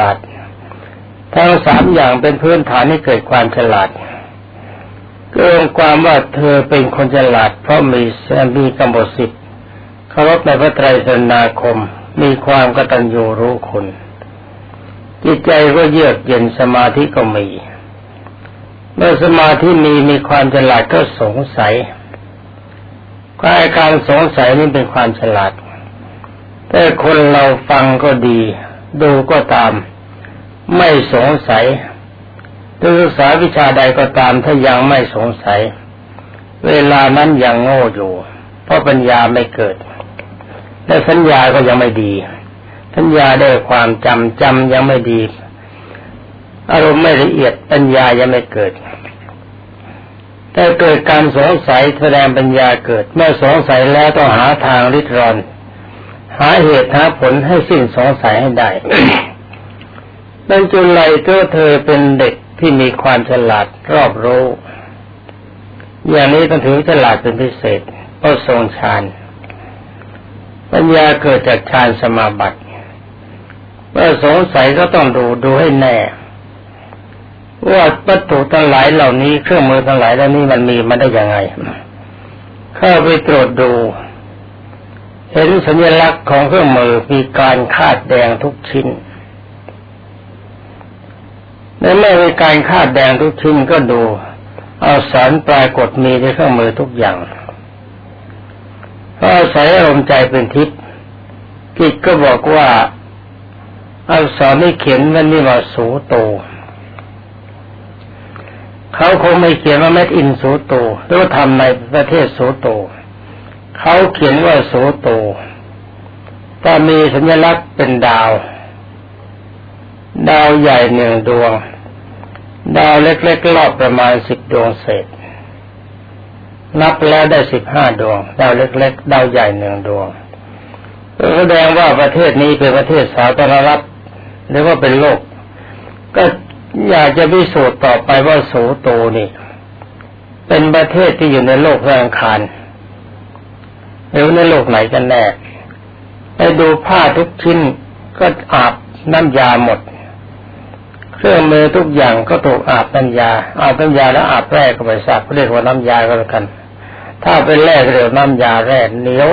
ลาดทั้งสามอย่างเป็นพื้นฐานให้เกิดความฉลาดเกินความว่าเธอเป็นคนฉลาด เพราะมีมีกำหนดสิทธิ์เคารพในพระไตรสนาคม มีความกตัญญูรู้คุณจิตใจก็เยือกเย็นสมาธิก็มี เมื่อสมาธิมีมีความฉลาดก็สงสัยกายการสงสัยนี่เป็นความฉลาด แต่คนเราฟังก็ดี ดูก็ตาม ไม่สงสัยศึกษาวิชาใดก็ตามถ้ายังไม่สงสัย เวลานั้นยังโง่อยู่ เพราะปัญญาไม่เกิดและสัญญาก็ยังไม่ดี สัญญาได้ความจำจำยังไม่ดี อารมณ์ไม่ละเอียดปัญญายังไม่เกิด แต่เกิดการสงสัยแสดงปัญญาเกิด เมื่อสงสัยแล้วต้องหาทางริดรอน หาเหตุหาผลให้สิ้นสงสัยให้ได้ดังจุลไลตัวเธอเป็นเด็กที่มีความฉลาดรอบรู้ อย่างนี้ต้องถือฉลาดเป็นพิเศษเพราะทรงฌานปัญญาเกิดจากฌานสมาบัติเมื่อสงสัยก็ต้องดูดูให้แน่ ว่าวัตถุทั้งหลายเหล่านี้เครื่องมือทั้งหลายเหล่านี้มันมีมาได้ยังไง เข้าไปตรวจดู เห็นสัญลักษณ์ของเครื่องมือมีการคาดแดงทุกชิ้นในเมื่อมีการคาดแดงทุกชิ้นก็ดู เอาสารปรากฏมีในเครื่องมือทุกอย่างก็อาศัยอารมณ์ใจเป็นทิพย์จิตก็บอกว่าอักษรที่เขียนมันนี่ว่าสูโต เขาคงไม่เขียนว่าเม็ดอินสูโตหรือทำในประเทศสูโต เขาเขียนว่าสูโตแต่มีสัญลักษณ์เป็นดาว ดาวใหญ่หนึ่งดวง ดาวเล็กๆรอบประมาณสิบดวงเศษ นับแล้วได้สิบห้าดวง ดาวเล็กๆ ดาวใหญ่หนึ่งดวงแสดงว่าประเทศนี้เป็นประเทศสาธารณรัฐหรือว่าเป็นโลก ก็อยากจะพิสูจน์ต่อไปว่าโสโตนี่ เป็นประเทศที่อยู่ในโลกแรงคาร หรือในโลกไหนกันแน่ไปดูผ้าทุกชิ้นก็อาบน้ำยาหมด เครื่องมือทุกอย่างก็ถูกอาบน้ำยา อาบน้ำยาแล้วอาบแร่ก็ไปสักเรียกว่าน้ำยาก็แล้วกัน ถ้าเป็นแร่เรียกน้ำยาแร่เหนียว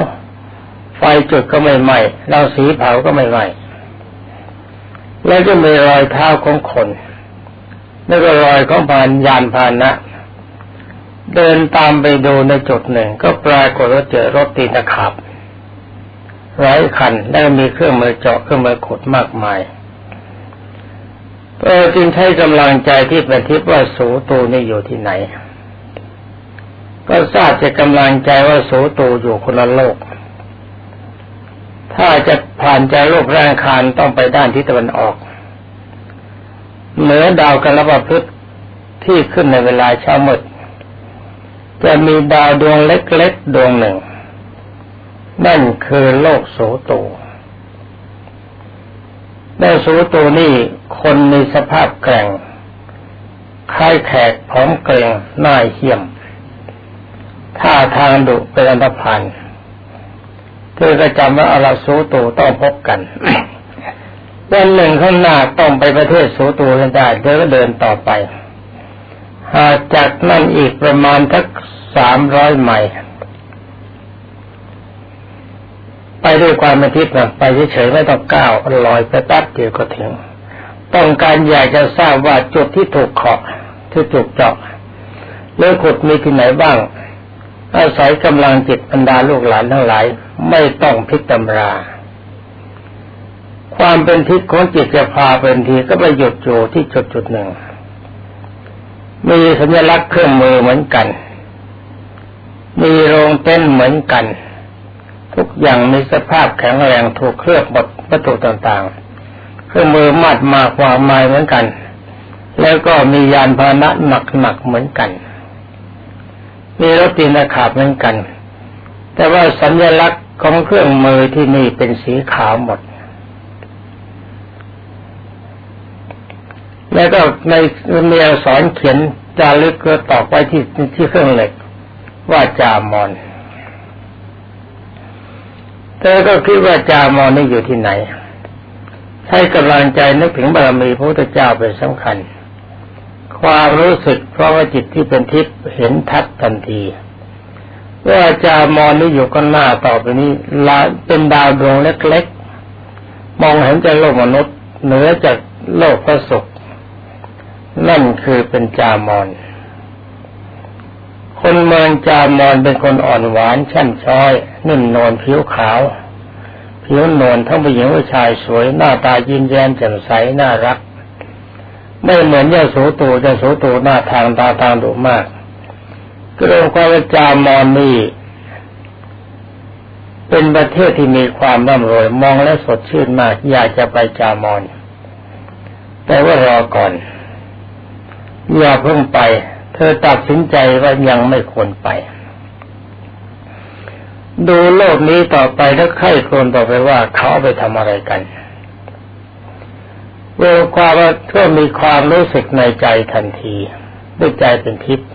ไฟจุดก็ไม่ไหม้เราสีเผาก็ไม่ไหม้แล้วก็มีรอยเท้าของคนแล้วก็รอยของพานยานพานะ เดินตามไปดูในจุดหนึ่ง ก็ปรากฏว่าเจอรถตีนขับหลายคันแล้วมีเครื่องมือเจาะเครื่องมือขุดมากมายเออจึงใช้กำลังใจที่เป็นทิพว่าสูตูนี่อยู่ที่ไหน ก็ทราบจากำลังใจว่าสูตูอยู่คนละโลก ถ้าจะผ่านจากโลกแรงคารต้องไปด้านทิศตะวันออก เหนือดาวกัลปะพฤกที่ขึ้นในเวลาเช้ามืด จะมีดาวดวงเล็กๆดวงหนึ่ง นั่นคือโลกโสโตในโสโตนี่คนมีสภาพแกร่งคล้ายแขกพร้อมเกรงหน้าเหี้ยมท่าทางดุเป็นอันธพาลเธอก็จำว่าอาราสูตูต้องพบกันวันหนึ่งข้างหน้าต้องไปประเทศสูตูกันได้เธอก็เดินต่อไป หาจากนั่นอีกประมาณทักสามร้อยไมล์ไปด้วยความเป็นทิพย์นะไปเฉยๆไม่ต้องก้าวลอยไปแป๊บเดียวก็ถึง ต้องการอยากจะทราบว่าจุดที่ถูกขอบที่ถูกเจาะเรื่อขุดมีที่ไหนบ้าง อาศัยกำลังจิตบรรดาลูกหลานทั้งหลาย ไม่ต้องพิจารณาความเป็นทิศของจิตจะพาเป็นทีก็ไปหยุดอยู่ที่จุดจุดหนึ่ง มีสัญลักษณ์เครื่องมือเหมือนกัน มีโรงเต้นเหมือนกัน ทุกอย่างมีสภาพแข็งแรงถูกเคลือบหมดวัตถุต่างๆ เครื่องมือมัดมาความหมายเหมือนกัน แล้วก็มียานพาหนะหนักๆเหมือนกัน มีรถตีนขาบเหมือนกัน แต่ว่าสัญลักษณ์ของเครื่องมือที่นี่เป็นสีขาวหมด แล้วก็ในมีอักษรเขียนจารึกก็ตอกไว้ที่ที่เครื่องเหล็ก ว่าจามอนเธอก็คิดว่าจามอนนี่อยู่ที่ไหนใช้กำลังใจนึกถึงบารมีพระพุทธเจ้าเป็นสำคัญ ความรู้สึกเพราะว่าจิตที่เป็นทิพย์เห็นทัดทันทีว่าจามอนนี่อยู่ก็หน้าต่อไปนี้ลาเป็นดาวดวงเล็กๆ มองเห็นจะโลกมนุษย์เหนือจากโลกพระศุกร์ นั่นคือเป็นจามอน คนเมืองจามอนเป็นคนอ่อนหวานช่ำช้อย นิ่มนวลผิวขาว ผิวนวลทั้งผู้หญิงผู้ชายสวยหน้าตายิ้มแย้มแจ่มใสน่ารัก ไม่เหมือนเจ้าโสตูเจ้าโสตูหน้าทางตาทางดุมากกรงความจามอนนี่เป็นประเทศที่มีความร่ำรวยมองและสดชื่นมาก อยากจะไปจามอน แต่ว่ารอก่อน อย่าเพิ่งไป เธอตัดสินใจว่ายังไม่ควรไป ดูโลกนี้ต่อไปแล้วไข้ครนต่อไปว่าเขาไปทำอะไรกันเวลความว่าเพื่อมีความรู้สึกในใจทันทีด้วยใจเป็นทิพย์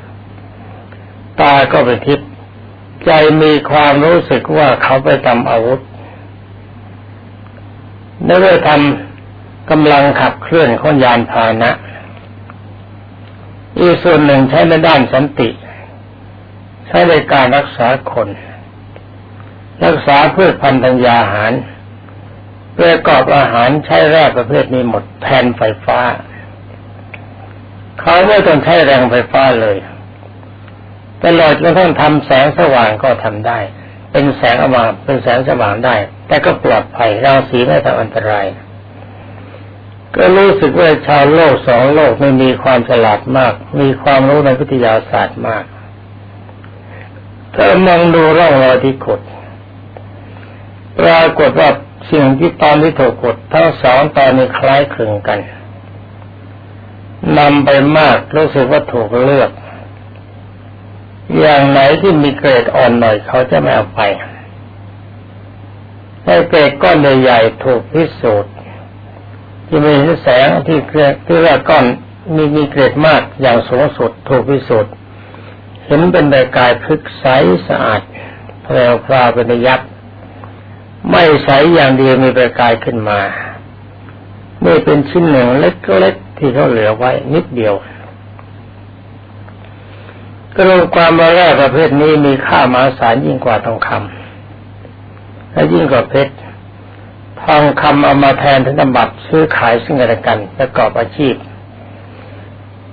ตาก็เป็นทิพย์ใจมีความรู้สึกว่าเขาไปทำอาวุธได้เมื่อทำกำลังขับเคลื่อนขนยานพาหนะ อีกส่วนหนึ่งใช้ในด้านสันติ ใช้ในการรักษาคน รักษาพืชพันธุ์ธัญญาหารประกอบอาหารใช้แร่ประเภทนี้หมดแทนไฟฟ้า เขาไม่ต้องใช้แรงไฟฟ้าเลยตลอดจนกระทั่งทำแสงสว่างก็ทำได้ เป็นแสงอมาเป็นแสงสว่างได้ แต่ก็ปลอดภัยรังสีไม่ทำอันตราย ก็รู้สึกว่าชาวโลกสองโลกไม่มีความฉลาดมาก มีความรู้ในวิทยาศาสตร์มากถ้ามองดูร่องรอยที่กดปรากฏว่าสิ่งที่ตอนที่ถูกกดทั้งสองตอนนี้คล้ายคลึงกันนำไปมากรู้สึกว่าถูกเลือก อย่างไหนที่มีเกรดอ่อนหน่อยเขาจะไม่เอาไปให้เกรดก้อนใหญ่ๆถูกพิสูจน์ ที่มีแสงที่เกรดที่ว่าก้อนมีมีเกรดมากอย่างสูงสุดถูกพิสูจน์เห็นเป็นแต่กายพึกใสสะอาดแพรวพราเป็นยักษ์ไม่ใสอย่างเดียวมีประกายขึ้นมาไม่เป็นชิ้นหนึ่งเล็กๆที่เขาเหลือไว้นิดเดียวก็รู้ความว่าแร่ประเภทนี้มีค่ามหาศาลยิ่งกว่าทองคำและยิ่งกว่าเพชร ทองคำเอามาแทนธนบัตรซื้อขายซึ่งกันและกันประกอบอาชีพ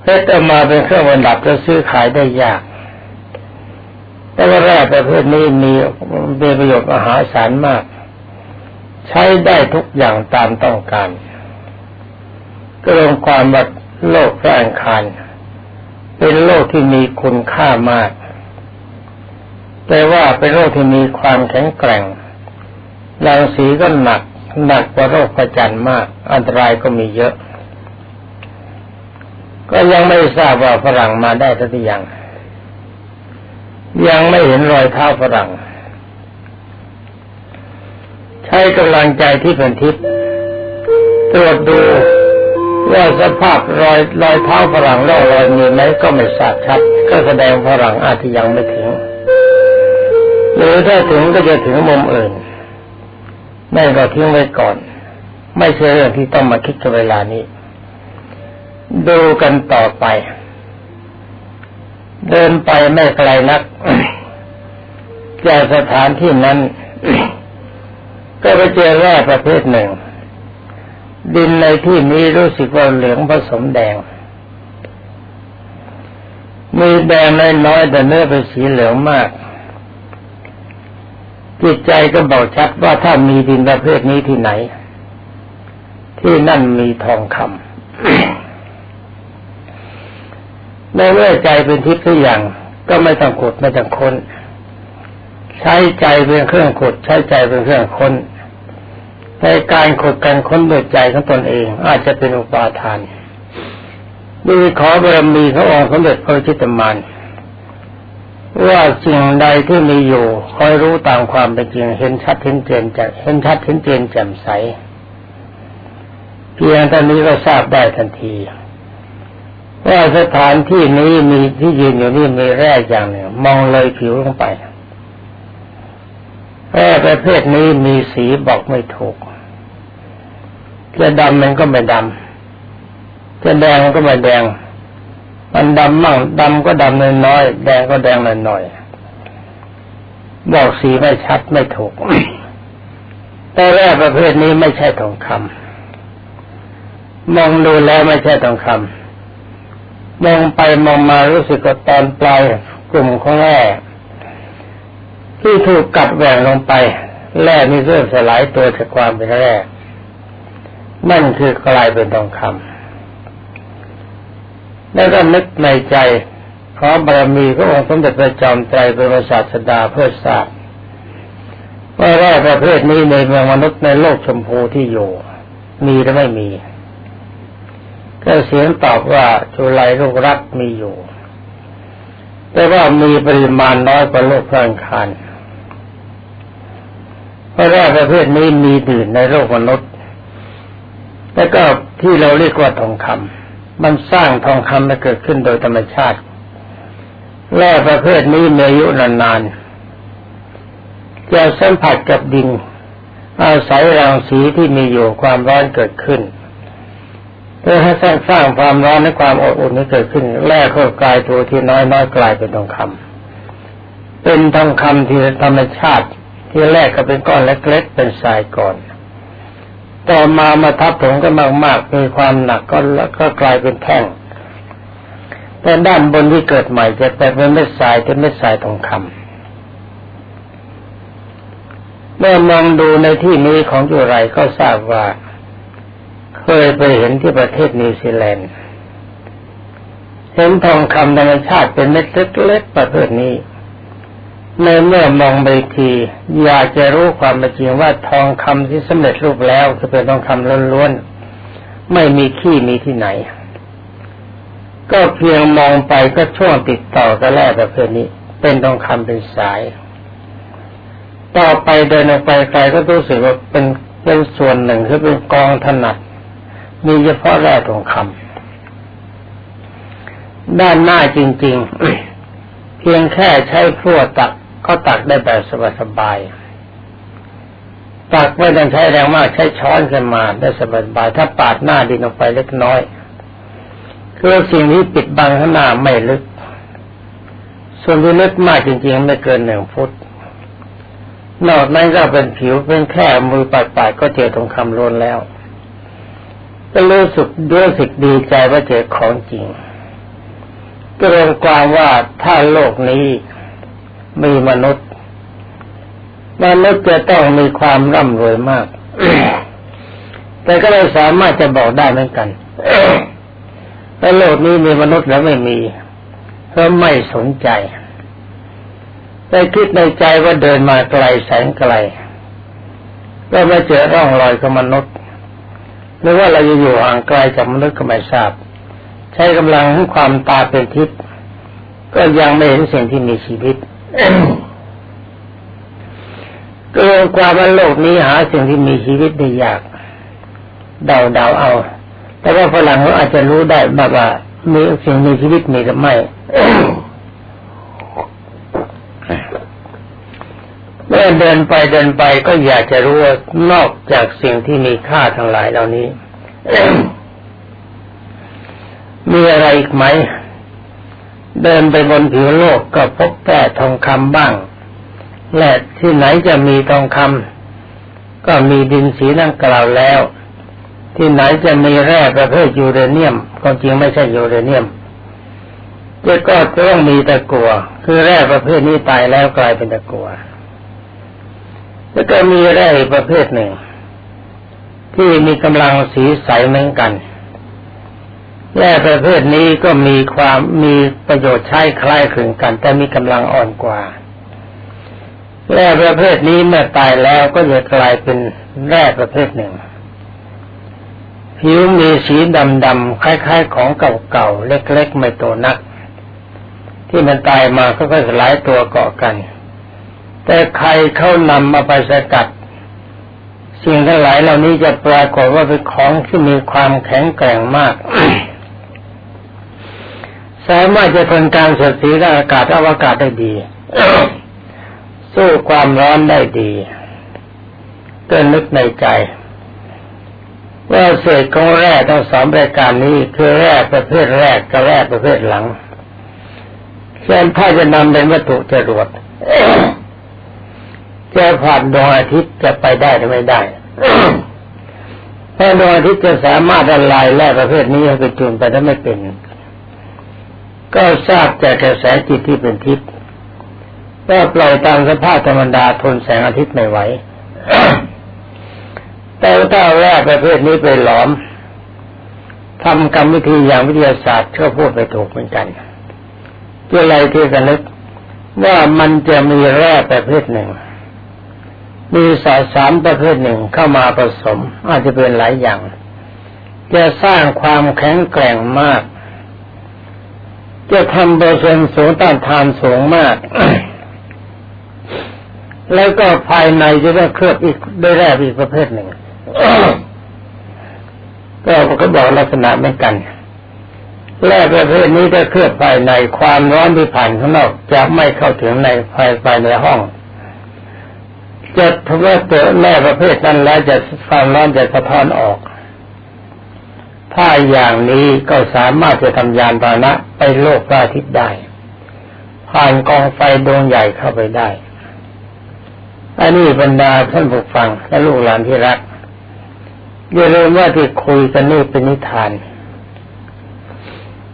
เพชรเอามาเป็นเครื่องประดับแล้วซื้อขายได้ยาก แต่ว่าแร่ประเภทนี้มีเป็นประโยชน์มหาศาลมาก ใช้ได้ทุกอย่างตามต้องการก็ลงความว่าโลกแรงคารเป็นโลกที่มีคุณค่ามาก แต่ว่าเป็นโรคที่มีความแข็งแกร่งรังสีก็หนัก หนักกว่าโรคประจันมาก อันตรายก็มีเยอะ ก็ยังไม่ทราบว่าฝรั่งมาได้ทักอย่าง ยังไม่เห็นรอยเท้าฝรั่ง ใช้กำลังใจที่เป็นทิพย์ตรวจดูว่าสภาพรอยรอยเท้าฝรั่งร่องรอยมีไหมก็ไม่ทราบชัด ก็แสดงฝรั่งอาจจะยังไม่ถึง หรือถ้าถึงก็จะถึงมุมอื่น นั่นก็ทิ้งไว้ก่อน ไม่ใช่เรื่องที่ต้องมาคิดกับเวลานี้ ดูกันต่อไป เดินไปไม่ไกลนักจากสถานที่นั้น ก็ไปเจอแร่ประเภทหนึ่ง ดินในที่นี้รู้สึกว่าเหลืองผสมแดง มีแดงน้อยๆแต่เนื้อเป็นสีเหลืองมาก จิตใจก็บอกชัดว่าถ้ามีดินประเภทนี้ที่ไหน ที่นั่นมีทองคำในเมื่อใจเป็นทิพย์ทุกอย่างก็ไม่ต้องขุดไม่ต้องค้น ใช้ใจเป็นเครื่องขุดใช้ใจเป็นเครื่องค้นในการขุดการค้นด้วยใจของตนเอง อาจจะเป็นอุปาทานดูขอบารมีพระองค์สมเด็จพระจิตมาน ว่าสิ่งใดที่มีอยู่คอยรู้ตามความเป็นจริง เห็นชัดเห็นเจนจะเห็นชัดเห็นเจนแจ่มใส เพียงตอนนี้ก็ทราบได้ทันที ว่าสถานที่นี้มีที่ยืนอยู่นี่มีแร่อย่างหนึ่งมองเลยผิวลงไปแร่ประเภทนี้มีสีบอกไม่ถูกจะดำมันก็ไม่ดำจะแดงมันก็ไม่แดง มันดำมั่งดำก็ดำน้อยแดงก็แดงน้อยบอกสีไม่ชัดไม่ถูก แต่แร่ประเภทนี้ไม่ใช่ทองคำมองดูแล้วไม่ใช่ทองคำมองไปมองมารู้สึกว่าตอนปลายกลุ่มของแร่ที่ถูกกัดแหว่งลงไป แร่นี้เริ่มสลายตัวจากความเป็นแร่นั่นคือกลายเป็นทองคำ แล้วก็นึกในใจขอบารมีพระองค์สมเด็จพระจอมไตรป็นศาสดาเพื่อทราบว่าแร่ประเภทนี้ในเมืองมนุษย์ในโลกชมพูที่อยู่ มีหรือไม่มี ก็เสียงตอบว่าจุลัยลูกรักมีอยู่ แต่ว่ามีปริมาณน้อยกว่าโลกพระอังคารเพราะแร่ประเภทนี้มีดื่นในโลกมนุษย์ แล้วก็ที่เราเรียกว่าทองคำ มันสร้างทองคำมาเกิดขึ้นโดยธรรมชาติแร่ประเภทนี้มีอายุนานๆจะสัมผัสกับดิน อาศัยรังสีที่มีอยู่ความร้อนเกิดขึ้นเพื่อให้สร้างสร้างความร้อนและความอบอุ่นนี้เกิดขึ้น แร่ก็กลายตัวที่น้อยน้อยกลายเป็นทองคำเป็นทองคำที่ธรรมชาติที่แรกก็เป็นก้อนเล็กๆเป็นทรายก่อน ต่อมามาทับถมก็มากๆมีความหนักก็ก็กลายเป็นแท่งแต่ด้านบนที่เกิดใหม่จะเป็นเม็ดทรายเป็นเม็ดทรายทองคำเมื่อมองดูในที่นี้ของจุไรก็ทราบว่า เคยไปเห็นที่ประเทศนิวซีแลนด์เห็นทองคำธรรมชาติเป็นเม็ดเล็กๆประเภทนี้ ในเมื่อมองไปทีอยากจะรู้ความจริงว่าทองคำที่สำเร็จรูปแล้วจะเป็นทองคำล้วนๆไม่มีขี้มีที่ไหน ก็เพียงมองไปก็ช่วงติดต่อกันแรกประเภทนี้ เป็นทองคำเป็นสาย ต่อไปเดินไปไกลก็รู้สึกว่าเป็นเป็นส่วนหนึ่งคือเป็นกองถนัดมีเฉพาะแร่ทองคำด้านหน้าจริง ๆ เพียงแค่ใช้พลั่วตัก ก็ตักได้แบบสบายๆตักไม่ต้องใช้แรงมากใช้ช้อนขึ้นมาได้สบายๆถ้าปาดหน้าดินออกไปเล็กน้อยคือสิ่งนี้ปิดบังข้างหน้าไม่ลึก ส่วนที่ลึกมากจริงๆ ไม่เกินหนึ่งฟุต นอกนั้นก็เป็นผิวเป็นแค่มือปาดๆก็เจอทองคำล้นแล้วก็รู้สึกด้วยสึกดีใจว่าเจอของจริงก็เรียนความว่าถ้าโลกนี้ มีมนุษย์ มนุษย์จะต้องมีความร่ำรวยมาก แต่ก็เลยสามารถจะบอกได้เหมือนกันแต่โลกนี้มีมนุษย์แล้วไม่มีเพราะไม่สนใจ แต่คิดในใจว่าเดินมาไกลแสนไกล ก็ไม่เจอร่องรอยของมนุษย์หรือว่าเราจะอยู่ห่างไกลจากมนุษย์ก็ไม่ทราบ ใช้กำลังของความตาเป็นทิพย์ก็ยังไม่เห็นสิ่งที่มีชีวิต เกินความว่าโลกนี้หาสิ่งที่มีชีวิตได้ยาก เดาเดาเอา แต่ว่าฝรั่งเขาอาจจะรู้ได้แบบว่ามีสิ่งมีชีวิตมีหรือไม่เมื่อเดินไปเดินไปก็อยากจะรู้ว่านอกจากสิ่งที่มีค่าทั้งหลายเหล่านี้มีอะไรอีกไหม เดินไปบนผิวโลกก็พบแต่ทองคำบ้าง และที่ไหนจะมีทองคำก็มีดินสีนั่งกล่าวแล้ว ที่ไหนจะมีแร่ประเภทยูเรเนียมความจริงไม่ใช่ยูเรเนียมจะก็ต้องมีตะกัว คือแร่ประเภทนี้ตายแล้วกลายเป็นตะกัวแล้วก็มีแร่ประเภทหนึ่ง ที่มีกำลังสีใสเหมือนกัน แร่ประเภทนี้ก็มีความมีประโยชน์ใช้คล้ายคลึงกัน แต่มีกำลังอ่อนกว่าแร่ประเภทนี้เมื่อตายแล้วก็จะกลายเป็นแร่ประเภทหนึ่ง ผิวมีสีดำๆคล้ายๆ ของเก่าๆเล็กๆ ไม่โตนัก ที่มันตายมาก็ค่อยหลายตัวเกาะกัน แต่ใครเข้านำมาไปสกัด สิ่งทั้งหลายเหล่านี้จะปรากฏว่าเป็นของที่มีความแข็งแกร่งมาก สามารถจะทนการสดสีและอากาศอวกาศได้ดี สู้ความร้อนได้ดีก็นึกในใจ ว่าเศษของแร่ทั้งสองรายการนี้คือแร่ประเภทแรกกับแร่ประเภทหลังเช่นถ้าจะนำเป็นวัตถุจรวดจะผ่านดวงอาทิตย์จะไปได้หรือไม่ได้ถ้าดวงอาทิตย์จะสามารถละลายแร่ประเภทนี้ให้ไปจุนไปถ้ไม่เป็น ก็ทราบจากกระแสจิตที่เป็นทิพย์ว่าปล่อยตามสภาพธรรมดาทนแสงอาทิตย์ไม่ไหว แต่ถ้าแร่ประเภทนี้ไปหลอมทำกรรมวิธีอย่างวิทยาศาสตร์ก็พูดไปถูกเหมือนกันเพื่ออะไรที่กันนึกว่ามันจะมีแร่ประเภทหนึ่ง มีสารสารประเภทหนึ่งเข้ามาผสม อาจจะเป็นหลายอย่าง จะสร้างความแข็งแกร่งมาก จะทำเปอร์เซ็นต์สูงต้านทานสูงมาก แล้วก็ภายในจะได้เคลือบอีกได้แร่อีกประเภทหนึ่ง ก็ก็บอกลักษณะเหมือนกันแร่ประเภทนี้ถ้าเคลือบภายในความร้อนที่ผ่านข้างนอกจะไม่เข้าถึงในภายภายในห้อง จะทว่าตัวแร่ประเภทนั้นแล้วจะความร้อนจะสะท้อนออก ถ้าอย่างนี้ก็สามารถจะทำยานพาหนะไปโลกพระอาทิตย์ได้ ผ่านกองไฟดวงใหญ่เข้าไปได้อันนี้บรรดาท่านผู้ฟังและลูกหลานที่รักอย่าลืมว่าที่คุยกันนี่เป็นนิทาน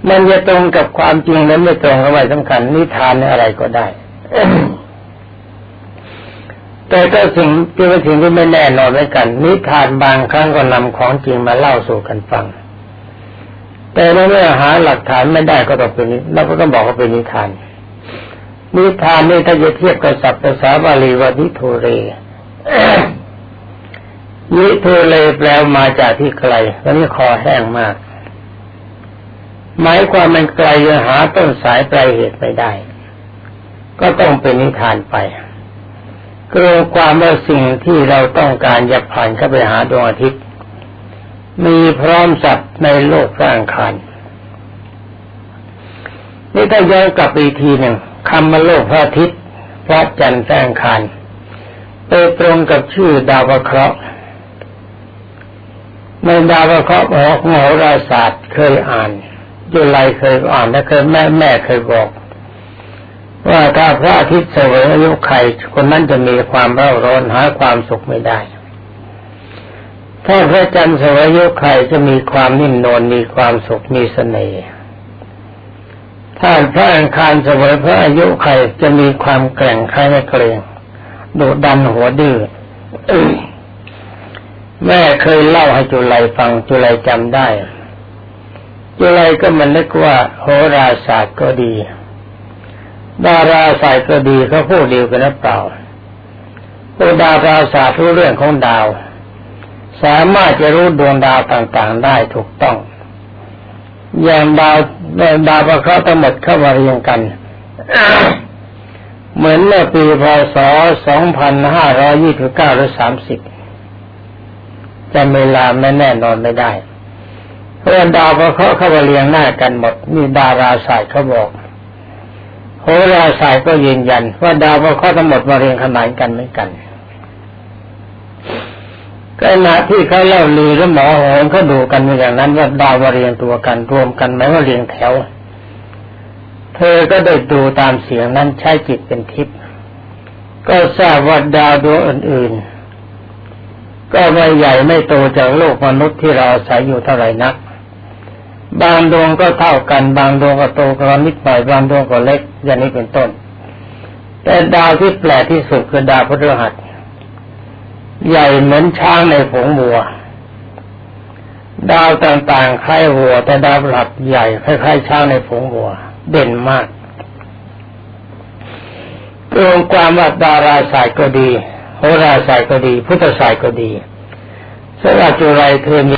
มันจะตรงกับความจริงนั้นไม่ตรงกับไม่สำคัญนิทานอะไรก็ได้ แต่ก็สิ่งที่เป็นสิ่งที่ไม่แน่นอนเหมือนกัน นิทานบางครั้งก็นำของจริงมาเล่าสู่กันฟัง แต่เมื่อหาหลักฐานไม่ได้ก็ต้องเป็นเราก็ต้องบอกว่าเป็นนิทาน นิทานนี่ถ้าจะเทียบกับศัพท์ภาษาบาลีว่านิโทเรนิโทเลแปลมาจากที่ไกลแล้วนี่คอแห้งมากหมายความมันไกลจะหาต้นสายปลายเหตุไม่ได้ ก็ต้องเป็นนิทานไปกลัวความว่าสิ่งที่เราต้องการจะผ่านเข้าไปหาดวงอาทิตย์ มีพร้อมสัตว์ในโลกร่างคารนี่ถ้าย้อนกลับไปทีหนึ่งคำมาโลกพระอาทิตย์พระจันทร์แสงคารไปตรงกับชื่อดาวเคราะห์ในดาวเคราะห์บอกโหราศาสตร์เคยอ่านยุไรเคยอ่านและเคยแม่แม่เคยบอก ว่าถ้าพระอาทิตย์เสวยอายุไขคนนั้นจะมีความเร่าร้อนหาความสุขไม่ได้ ถ้าพระจันทร์สวยอายุไขจะมีความนิ่มนวลมีความสุขมีเสน่ห์ถ้าพระอังคารสวยพระอายุไขจะมีความแกร่งใครไม่เกรงดุดันหัวดื้อแม่เคยเล่าให้จุไลฟังจุไลจำได้จุไลก็มันนึกว่าโหราศาสตร์ก็ดี ดาราศาสตร์ก็ดีเขาพูดเดียวกันหรือเปล่าพวกดาราศาสตร์รู้เรื่องของดาว สามารถจะรู้ดวงดาวต่างๆได้ถูกต้อง อย่างดาวดาวประเคราะห์ทั้งหมดเข้ามาเรียงกัน เหมือนเมื่อปีพศ 2529 หรือ 30จำเวลาไม่แน่นอนไม่ได้ เพราะดาวพระเขาเขาเข้ามาเรียงหน้ากันหมดนี่ดาราศาสตร์เขาบอกโหราศาสตร์ก็ยืนยัน ว่าดาวพระเขาะห์ทั้งหมดมาเรียงขนานกันเหมือนกัน ขณะที่เขาเล่าลือแล้วหมอหงเขาดูกันอย่างนั้นว่าดาวมาเรียงตัวกันรวมกันไหมว่าเรียงแถว เธอก็ได้ดูตามเสียงนั้นใช้จิตเป็นทิพย์ก็ทราบว่าดาวดวงอื่นๆ ก็ไม่ใหญ่ไม่โตจากโลกมนุษย์ที่เราอาศัยอยู่เท่าไหร่นัก บางดวงก็เท่ากัน บางดวงก็โตกว่านิดหน่อยบางดวงก็เล็กอย่างนี้เป็นต้น แต่ดาวที่แปลกที่สุดคือดาวพฤหัส ใหญ่เหมือนช้างในผงบัว ดาวต่างๆคล้ายวัว แต่ดาวหลับใหญ่คล้ายๆช้างในผงบัว เด่นมากรวมความว่าดาราศาสตร์ก็ดีโหราศาสตร์ก็ดี พุทธศาสตร์ก็ดีสำหรับจุไรเธอมี